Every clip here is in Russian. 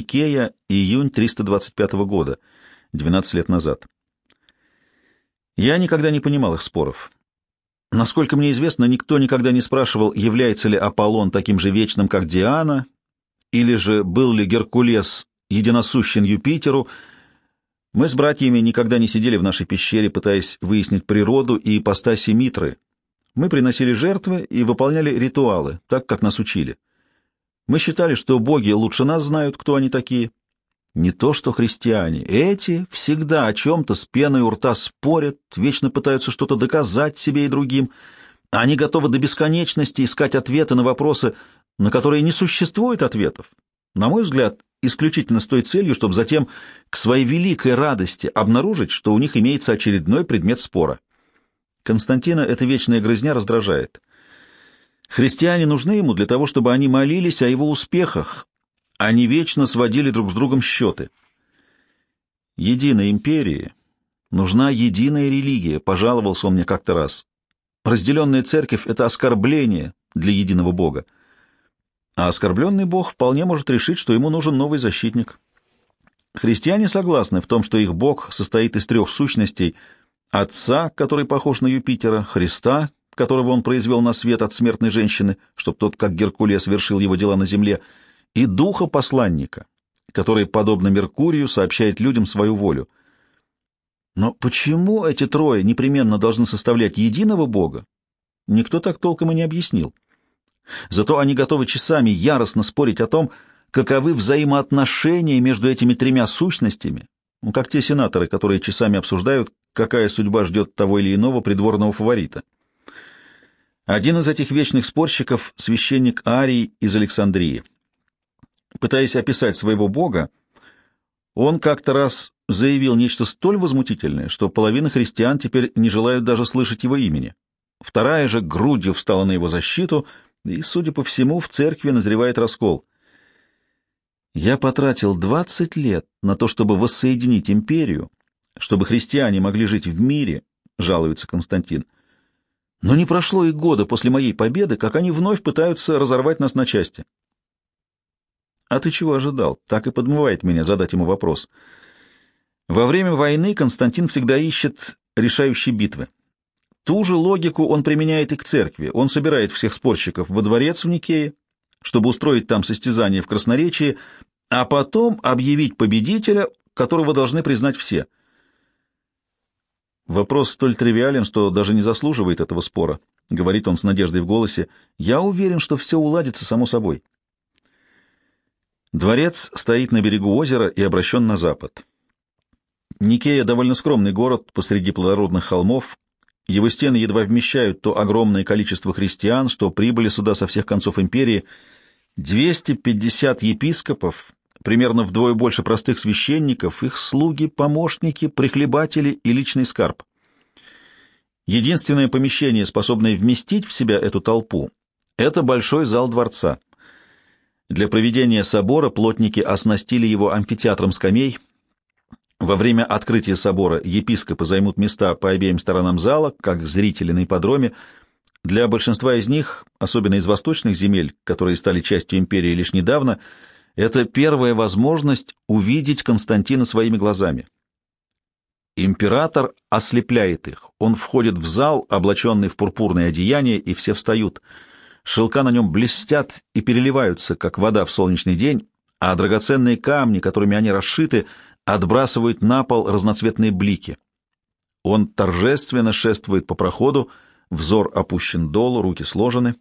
Никея, июнь 325 года, 12 лет назад. Я никогда не понимал их споров. Насколько мне известно, никто никогда не спрашивал, является ли Аполлон таким же вечным, как Диана, или же был ли Геркулес единосущен Юпитеру. Мы с братьями никогда не сидели в нашей пещере, пытаясь выяснить природу и ипостаси Митры. Мы приносили жертвы и выполняли ритуалы, так, как нас учили. Мы считали, что боги лучше нас знают, кто они такие. Не то что христиане. Эти всегда о чем-то с пеной у рта спорят, вечно пытаются что-то доказать себе и другим. Они готовы до бесконечности искать ответы на вопросы, на которые не существует ответов. На мой взгляд, исключительно с той целью, чтобы затем к своей великой радости обнаружить, что у них имеется очередной предмет спора. Константина эта вечная грызня раздражает. Христиане нужны ему для того, чтобы они молились о его успехах, они вечно сводили друг с другом счеты. Единой империи нужна единая религия, пожаловался он мне как-то раз. Разделенная церковь — это оскорбление для единого Бога. А оскорбленный Бог вполне может решить, что ему нужен новый защитник. Христиане согласны в том, что их Бог состоит из трех сущностей — Отца, который похож на Юпитера, Христа, которого он произвел на свет от смертной женщины, чтобы тот, как Геркулес, вершил его дела на земле — и духа посланника, который, подобно Меркурию, сообщает людям свою волю. Но почему эти трое непременно должны составлять единого Бога, никто так толком и не объяснил. Зато они готовы часами яростно спорить о том, каковы взаимоотношения между этими тремя сущностями, ну, как те сенаторы, которые часами обсуждают, какая судьба ждет того или иного придворного фаворита. Один из этих вечных спорщиков — священник Арий из Александрии. Пытаясь описать своего бога, он как-то раз заявил нечто столь возмутительное, что половина христиан теперь не желают даже слышать его имени. Вторая же грудью встала на его защиту, и, судя по всему, в церкви назревает раскол. Я потратил двадцать лет на то, чтобы воссоединить империю, чтобы христиане могли жить в мире, жалуется Константин. Но не прошло и года после моей победы, как они вновь пытаются разорвать нас на части. «А ты чего ожидал?» Так и подмывает меня задать ему вопрос. Во время войны Константин всегда ищет решающие битвы. Ту же логику он применяет и к церкви. Он собирает всех спорщиков во дворец в Никее, чтобы устроить там состязание в красноречии, а потом объявить победителя, которого должны признать все. Вопрос столь тривиален, что даже не заслуживает этого спора, — говорит он с надеждой в голосе. Я уверен, что все уладится само собой. Дворец стоит на берегу озера и обращен на запад. Никея — довольно скромный город посреди плодородных холмов. Его стены едва вмещают то огромное количество христиан, что прибыли сюда со всех концов империи. 250 епископов, примерно вдвое больше простых священников, их слуги, помощники, прихлебатели и личный скарб. Единственное помещение, способное вместить в себя эту толпу, — это большой зал дворца — для проведения собора плотники оснастили его амфитеатром скамей. Во время открытия собора епископы займут места по обеим сторонам зала, как зрители на ипподроме. Для большинства из них, особенно из восточных земель, которые стали частью империи лишь недавно, это первая возможность увидеть Константина своими глазами. Император ослепляет их. Он входит в зал, облаченный в пурпурное одеяние, и все встают — Шелка на нем блестят и переливаются, как вода в солнечный день, а драгоценные камни, которыми они расшиты, отбрасывают на пол разноцветные блики. Он торжественно шествует по проходу, взор опущен долу, руки сложены.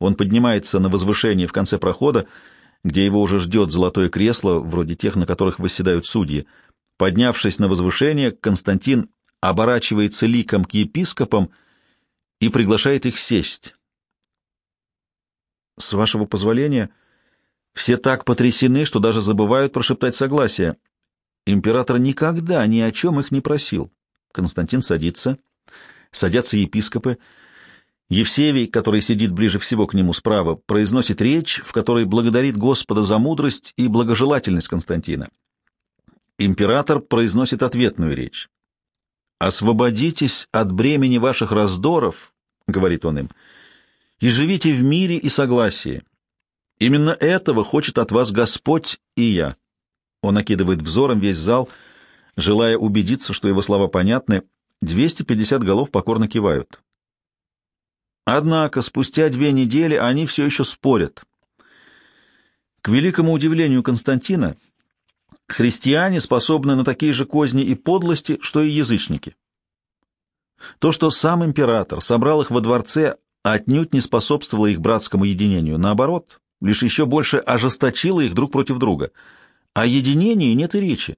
Он поднимается на возвышение в конце прохода, где его уже ждет золотое кресло, вроде тех, на которых восседают судьи. Поднявшись на возвышение, Константин оборачивается ликом к епископам и приглашает их сесть. С вашего позволения, все так потрясены, что даже забывают прошептать согласие. Император никогда ни о чем их не просил. Константин садится. Садятся епископы. Евсевий, который сидит ближе всего к нему справа, произносит речь, в которой благодарит Господа за мудрость и благожелательность Константина. Император произносит ответную речь. «Освободитесь от бремени ваших раздоров», — говорит он им, — и живите в мире и согласии. Именно этого хочет от вас Господь и я. Он окидывает взором весь зал, желая убедиться, что его слова понятны. 250 голов покорно кивают. Однако спустя две недели они все еще спорят. К великому удивлению Константина, христиане способны на такие же козни и подлости, что и язычники. То, что сам император собрал их во дворце, отнюдь не способствовало их братскому единению. Наоборот, лишь еще больше ожесточило их друг против друга. О единении нет и речи.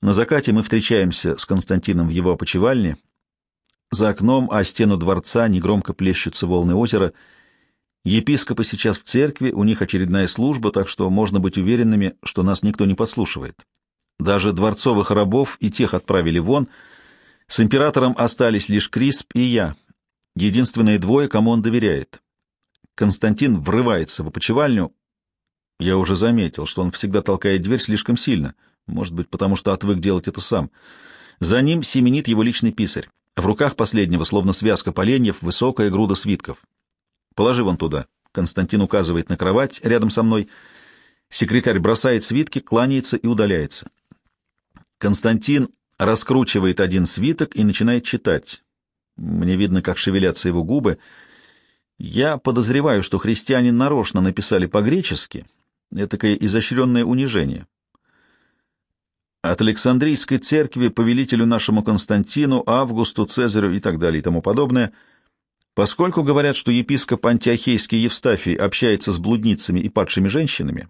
На закате мы встречаемся с Константином в его опочивальне. За окном о стену дворца негромко плещутся волны озера. Епископы сейчас в церкви, у них очередная служба, так что можно быть уверенными, что нас никто не подслушивает. Даже дворцовых рабов и тех отправили вон. С императором остались лишь Крисп и я, единственные двое, кому он доверяет. Константин врывается в опочивальню. Я уже заметил, что он всегда толкает дверь слишком сильно, может быть, потому что отвык делать это сам. За ним семенит его личный писарь. В руках последнего, словно связка поленьев, высокая груда свитков. «Положи вон туда». Константин указывает на кровать рядом со мной. Секретарь бросает свитки, кланяется и удаляется. Константин раскручивает один свиток и начинает читать. Мне видно, как шевелятся его губы. Я подозреваю, что христиане нарочно написали по-гречески. Этакое изощренное унижение от Александрийской церкви повелителю нашему Константину, Августу, Цезарю и так далее и тому подобное, поскольку говорят, что епископ Антиохейский Евстафий общается с блудницами и падшими женщинами,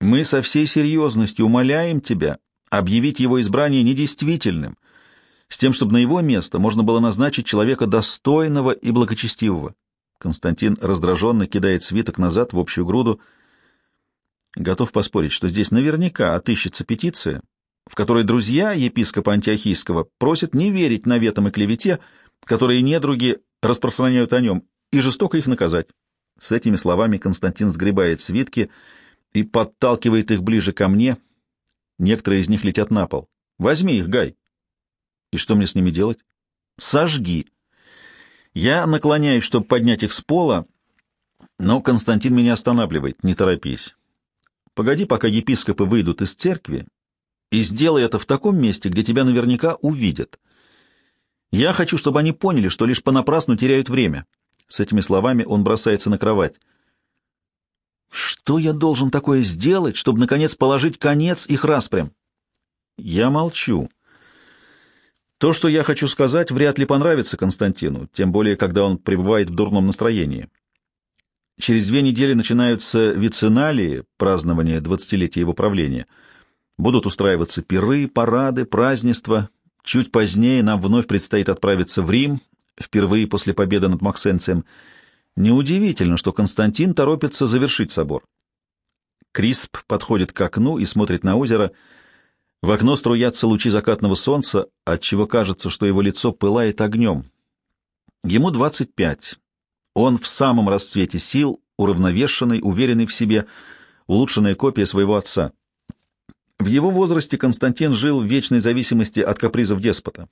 мы со всей серьезностью умоляем тебя объявить его избрание недействительным, с тем, чтобы на его место можно было назначить человека достойного и благочестивого. Константин раздраженно кидает свиток назад в общую груду. Готов поспорить, что здесь наверняка отыщется петиция, в которой друзья епископа Антиохийского просят не верить наветам и клевете, которые недруги распространяют о нем, и жестоко их наказать. С этими словами Константин сгребает свитки и подталкивает их ближе ко мне. Некоторые из них летят на пол. «Возьми их, Гай!» «И что мне с ними делать?» «Сожги!» Я наклоняюсь, чтобы поднять их с пола, но Константин меня останавливает. «Не торопись. Погоди, пока епископы выйдут из церкви, и сделай это в таком месте, где тебя наверняка увидят. Я хочу, чтобы они поняли, что лишь понапрасну теряют время. С этими словами он бросается на кровать. Что я должен такое сделать, чтобы, наконец, положить конец их распрям? Я молчу. То, что я хочу сказать, вряд ли понравится Константину, тем более, когда он пребывает в дурном настроении. Через две недели начинаются вициналии, празднование двадцатилетия его правления — Будут устраиваться пиры, парады, празднества. Чуть позднее нам вновь предстоит отправиться в Рим, впервые после победы над Максенцием. Неудивительно, что Константин торопится завершить собор. Крисп подходит к окну и смотрит на озеро. В окно струятся лучи закатного солнца, отчего кажется, что его лицо пылает огнем. Ему 25. Он в самом расцвете сил, уравновешенный, уверенный в себе, улучшенная копия своего отца — в его возрасте Константин жил в вечной зависимости от капризов деспота.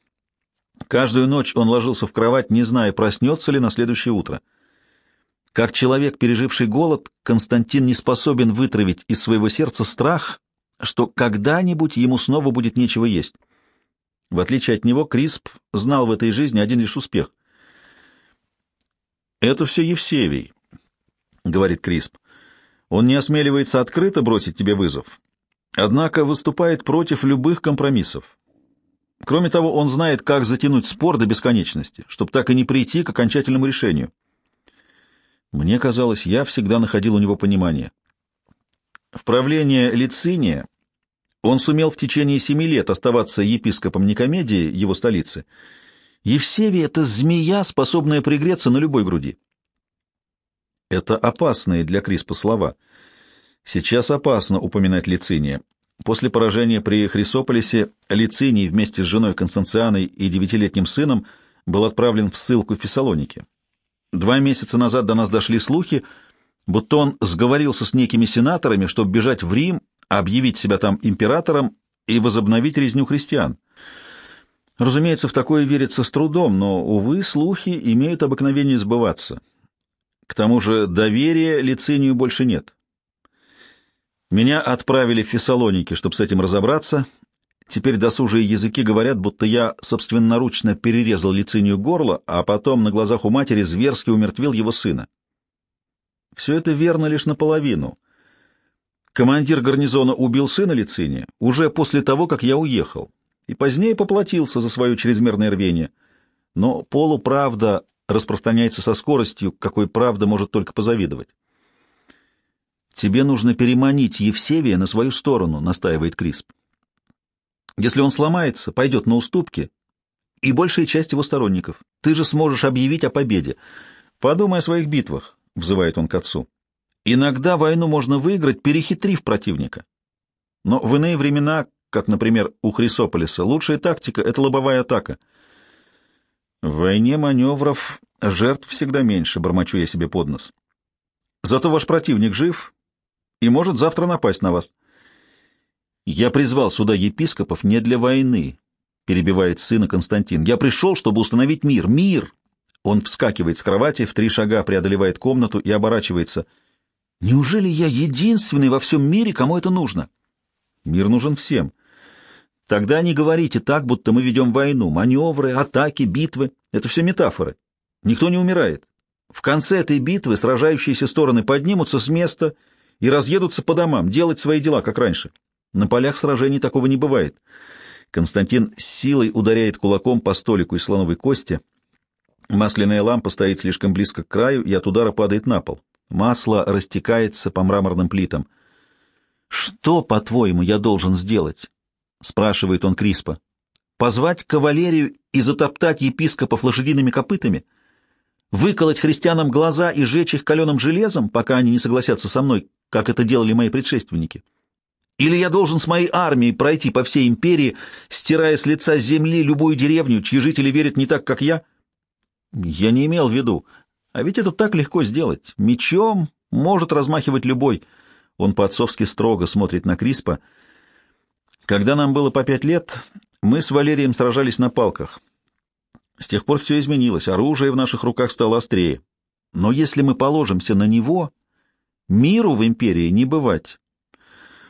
Каждую ночь он ложился в кровать, не зная, проснется ли на следующее утро. Как человек, переживший голод, Константин не способен вытравить из своего сердца страх, что когда-нибудь ему снова будет нечего есть. В отличие от него, Крисп знал в этой жизни один лишь успех. «Это все Евсевий», — говорит Крисп. «Он не осмеливается открыто бросить тебе вызов, Однако выступает против любых компромиссов. Кроме того, он знает, как затянуть спор до бесконечности, чтобы так и не прийти к окончательному решению. Мне казалось, я всегда находил у него понимание. В правлении Лициния он сумел в течение семи лет оставаться епископом Никомедии, его столицы. Евсевий — это змея, способная пригреться на любой груди. Это опасные для Криспа слова — Сейчас опасно упоминать Лициния. После поражения при Хрисополисе Лициний вместе с женой Констанцианой и девятилетним сыном был отправлен в ссылку в Фессалонике. Два месяца назад до нас дошли слухи, будто он сговорился с некими сенаторами, чтобы бежать в Рим, объявить себя там императором и возобновить резню христиан. Разумеется, в такое верится с трудом, но, увы, слухи имеют обыкновение сбываться. К тому же доверия Лицинию больше нет. Меня отправили в Фессалоники, чтобы с этим разобраться. Теперь досужие языки говорят, будто я собственноручно перерезал лицинию горло, а потом на глазах у матери зверски умертвил его сына. Все это верно лишь наполовину. Командир гарнизона убил сына Лициния уже после того, как я уехал, и позднее поплатился за свое чрезмерное рвение. Но полуправда распространяется со скоростью, какой правда может только позавидовать. «Тебе нужно переманить Евсевия на свою сторону», — настаивает Крисп. «Если он сломается, пойдет на уступки, и большая часть его сторонников. Ты же сможешь объявить о победе. Подумай о своих битвах», — взывает он к отцу. «Иногда войну можно выиграть, перехитрив противника. Но в иные времена, как, например, у Хрисополиса, лучшая тактика — это лобовая атака». В войне маневров жертв всегда меньше, бормочу я себе под нос. Зато ваш противник жив и может завтра напасть на вас. Я призвал сюда епископов не для войны, перебивает сына Константин. Я пришел, чтобы установить мир. Мир! Он вскакивает с кровати, в три шага преодолевает комнату и оборачивается. Неужели я единственный во всем мире, кому это нужно? Мир нужен всем. Тогда не говорите так, будто мы ведем войну. Маневры, атаки, битвы — это все метафоры. Никто не умирает. В конце этой битвы сражающиеся стороны поднимутся с места и разъедутся по домам, делать свои дела, как раньше. На полях сражений такого не бывает. Константин силой ударяет кулаком по столику из слоновой кости. Масляная лампа стоит слишком близко к краю и от удара падает на пол. Масло растекается по мраморным плитам. «Что, по-твоему, я должен сделать?» — спрашивает он Криспа. «Позвать кавалерию и затоптать епископов лошадиными копытами? Выколоть христианам глаза и жечь их каленым железом, пока они не согласятся со мной, как это делали мои предшественники? Или я должен с моей армией пройти по всей империи, стирая с лица земли любую деревню, чьи жители верят не так, как я?» «Я не имел в виду. А ведь это так легко сделать. Мечом может размахивать любой». Он по-отцовски строго смотрит на Криспа — когда нам было по пять лет, мы с Валерием сражались на палках. С тех пор все изменилось, оружие в наших руках стало острее. Но если мы положимся на него, миру в империи не бывать.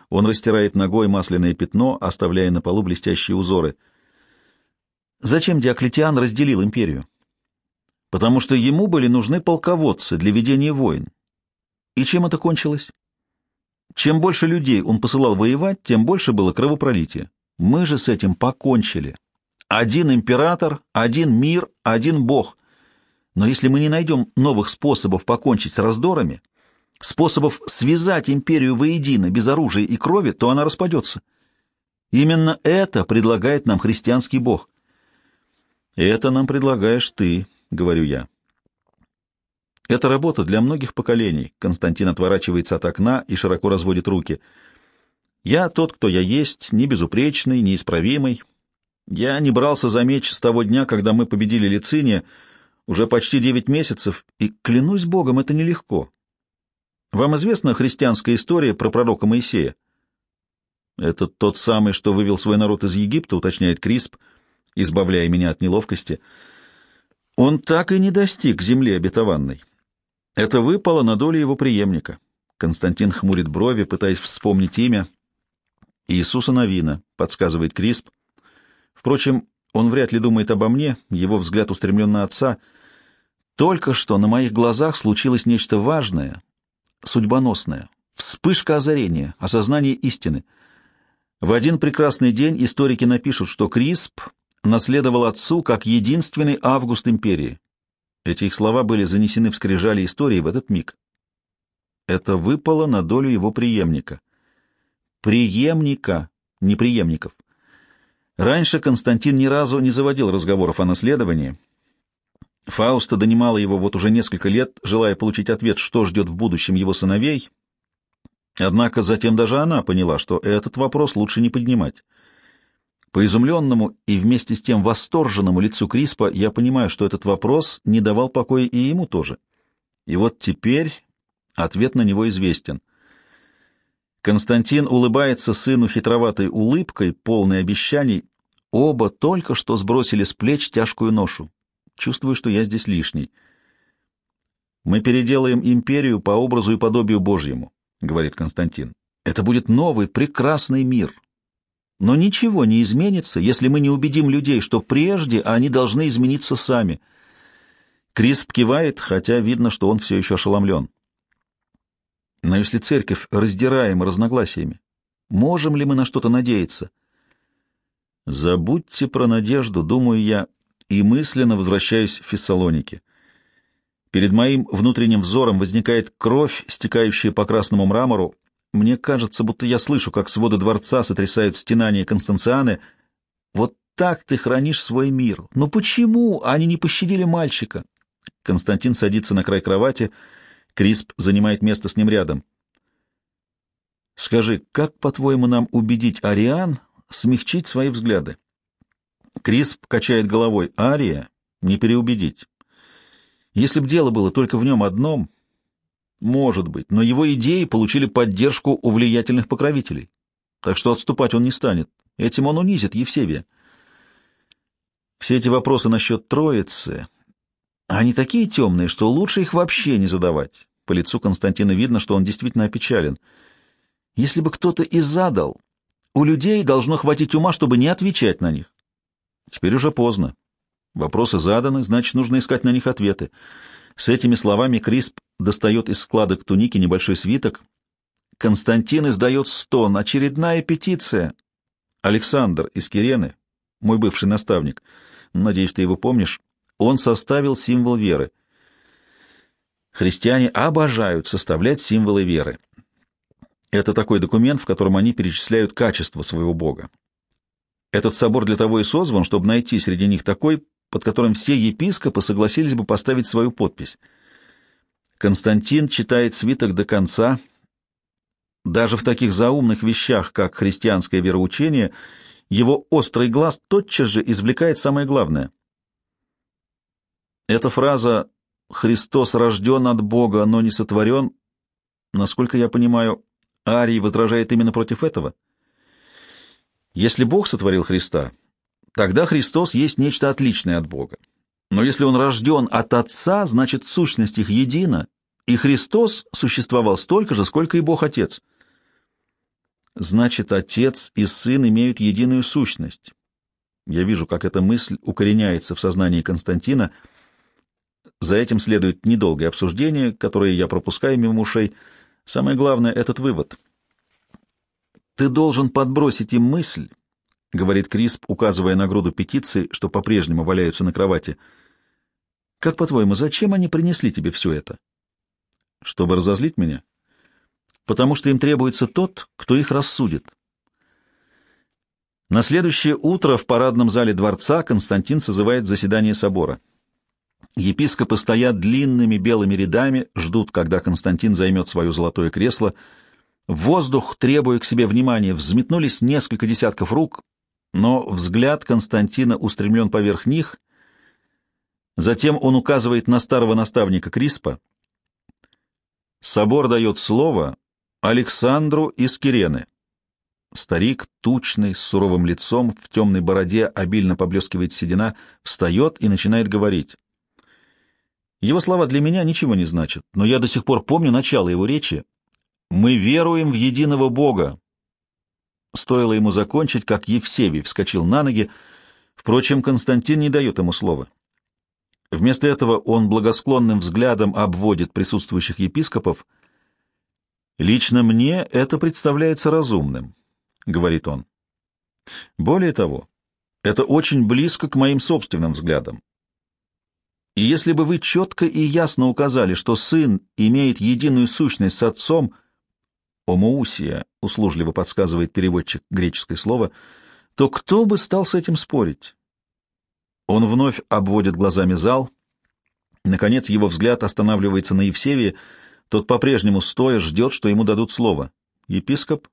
Он растирает ногой масляное пятно, оставляя на полу блестящие узоры. Зачем Диоклетиан разделил империю? Потому что ему были нужны полководцы для ведения войн. И чем это кончилось? Чем больше людей он посылал воевать, тем больше было кровопролития. Мы же с этим покончили. Один император, один мир, один бог. Но если мы не найдем новых способов покончить с раздорами, способов связать империю воедино, без оружия и крови, то она распадется. Именно это предлагает нам христианский бог. «Это нам предлагаешь ты», — говорю я. Это работа для многих поколений. Константин отворачивается от окна и широко разводит руки. Я тот, кто я есть, не безупречный, неисправимый. Я не брался за меч с того дня, когда мы победили Лициния, уже почти девять месяцев, и, клянусь Богом, это нелегко. Вам известна христианская история про пророка Моисея? Это тот самый, что вывел свой народ из Египта, уточняет Крисп, избавляя меня от неловкости. Он так и не достиг земли обетованной. Это выпало на долю его преемника. Константин хмурит брови, пытаясь вспомнить имя. Иисуса Новина, подсказывает Крисп. Впрочем, он вряд ли думает обо мне, его взгляд устремлен на отца. Только что на моих глазах случилось нечто важное, судьбоносное. Вспышка озарения, осознание истины. В один прекрасный день историки напишут, что Крисп наследовал отцу как единственный август империи. Эти их слова были занесены в скрижали истории в этот миг. Это выпало на долю его преемника. Преемника, не преемников. Раньше Константин ни разу не заводил разговоров о наследовании. Фауста донимала его вот уже несколько лет, желая получить ответ, что ждет в будущем его сыновей. Однако затем даже она поняла, что этот вопрос лучше не поднимать. По изумленному и вместе с тем восторженному лицу Криспа я понимаю, что этот вопрос не давал покоя и ему тоже. И вот теперь ответ на него известен. Константин улыбается сыну хитроватой улыбкой, полной обещаний. Оба только что сбросили с плеч тяжкую ношу. Чувствую, что я здесь лишний. «Мы переделаем империю по образу и подобию Божьему», — говорит Константин. Это будет новый, прекрасный мир. Но ничего не изменится, если мы не убедим людей, что прежде они должны измениться сами. Крисп кивает, хотя видно, что он все еще ошеломлен. Но если церковь раздираема разногласиями, можем ли мы на что-то надеяться? Забудьте про надежду, думаю я, и мысленно возвращаюсь в Фессалоники. Перед моим внутренним взором возникает кровь, стекающая по красному мрамору. Мне кажется, будто я слышу, как своды дворца сотрясают стенания Констанцианы. Вот так ты хранишь свой мир. Но почему они не пощадили мальчика? Константин садится на край кровати, — Крисп занимает место с ним рядом. «Скажи, как, по-твоему, нам убедить Ариан смягчить свои взгляды?» Крисп качает головой. «Ария не переубедить. Если б дело было только в нем одном, может быть, но его идеи получили поддержку у влиятельных покровителей. Так что отступать он не станет. Этим он унизит Евсевия. Все эти вопросы насчет Троицы они такие темные, что лучше их вообще не задавать. По лицу Константина видно, что он действительно опечален. Если бы кто-то и задал, у людей должно хватить ума, чтобы не отвечать на них. Теперь уже поздно. Вопросы заданы, значит, нужно искать на них ответы. С этими словами Крисп достает из складок туники небольшой свиток. Константин издает стон. Очередная петиция. Александр из Кирены, мой бывший наставник, надеюсь, ты его помнишь, он составил символ веры. Христиане обожают составлять символы веры. Это такой документ, в котором они перечисляют качество своего Бога. Этот собор для того и созван, чтобы найти среди них такой, под которым все епископы согласились бы поставить свою подпись. Константин читает свиток до конца. Даже в таких заумных вещах, как христианское вероучение, его острый глаз тотчас же извлекает самое главное — эта фраза «Христос рожден от Бога, но не сотворен», насколько я понимаю, Арий возражает именно против этого. Если Бог сотворил Христа, тогда Христос есть нечто отличное от Бога. Но если он рожден от Отца, значит, сущность их едина, и Христос существовал столько же, сколько и Бог-Отец. Значит, Отец и Сын имеют единую сущность. Я вижу, как эта мысль укореняется в сознании Константина – за этим следует недолгое обсуждение, которое я пропускаю мимо ушей. Самое главное — этот вывод. «Ты должен подбросить им мысль», — говорит Крисп, указывая на груду петиций, что по-прежнему валяются на кровати. «Как, по-твоему, зачем они принесли тебе все это?» «Чтобы разозлить меня?» «Потому что им требуется тот, кто их рассудит». На следующее утро в парадном зале дворца Константин созывает заседание собора. Епископы стоят длинными белыми рядами, ждут, когда Константин займет свое золотое кресло. В воздух, требуя к себе внимания, взметнулись несколько десятков рук, но взгляд Константина устремлен поверх них. Затем он указывает на старого наставника Криспа. Собор дает слово Александру из Кирены. Старик, тучный, с суровым лицом, в темной бороде обильно поблескивает седина, встает и начинает говорить. Его слова для меня ничего не значат, но я до сих пор помню начало его речи. «Мы веруем в единого Бога». Стоило ему закончить, как Евсевий вскочил на ноги. Впрочем, Константин не дает ему слова. Вместо этого он благосклонным взглядом обводит присутствующих епископов. «Лично мне это представляется разумным», — говорит он. «Более того, это очень близко к моим собственным взглядам. И если бы вы четко и ясно указали, что сын имеет единую сущность с отцом, «омоусия», — услужливо подсказывает переводчик греческое слово, то кто бы стал с этим спорить? Он вновь обводит глазами зал. Наконец его взгляд останавливается на Евсевии. Тот по-прежнему стоя ждет, что ему дадут слово. Епископ.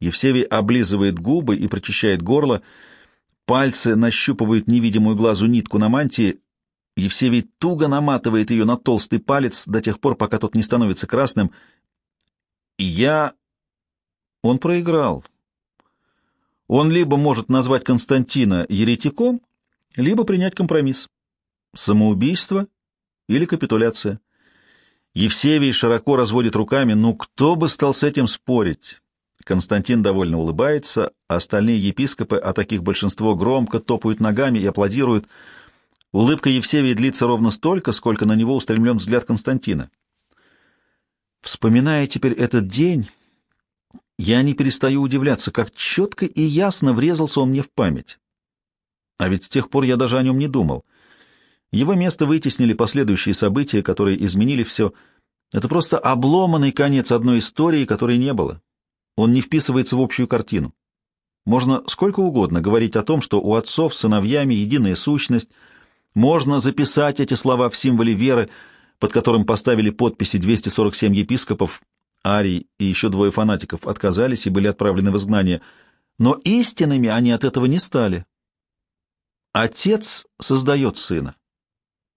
Евсевий облизывает губы и прочищает горло. Пальцы нащупывают невидимую глазу нитку на мантии. Евсевий туго наматывает ее на толстый палец до тех пор, пока тот не становится красным. Я... Он проиграл. Он либо может назвать Константина еретиком, либо принять компромисс. Самоубийство или капитуляция. Евсевий широко разводит руками. Ну, кто бы стал с этим спорить? Константин довольно улыбается, а остальные епископы, а таких большинство, громко топают ногами и аплодируют. Улыбка Евсевия длится ровно столько, сколько на него устремлен взгляд Константина. Вспоминая теперь этот день, я не перестаю удивляться, как четко и ясно врезался он мне в память. А ведь с тех пор я даже о нем не думал. Его место вытеснили последующие события, которые изменили все. Это просто обломанный конец одной истории, которой не было. Он не вписывается в общую картину. Можно сколько угодно говорить о том, что у отцов с сыновьями единая сущность. Можно записать эти слова в символе веры, под которым поставили подписи 247 епископов, Арий и еще двое фанатиков отказались и были отправлены в изгнание, но истинными они от этого не стали. Отец создает сына,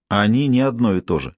они не одно и то же.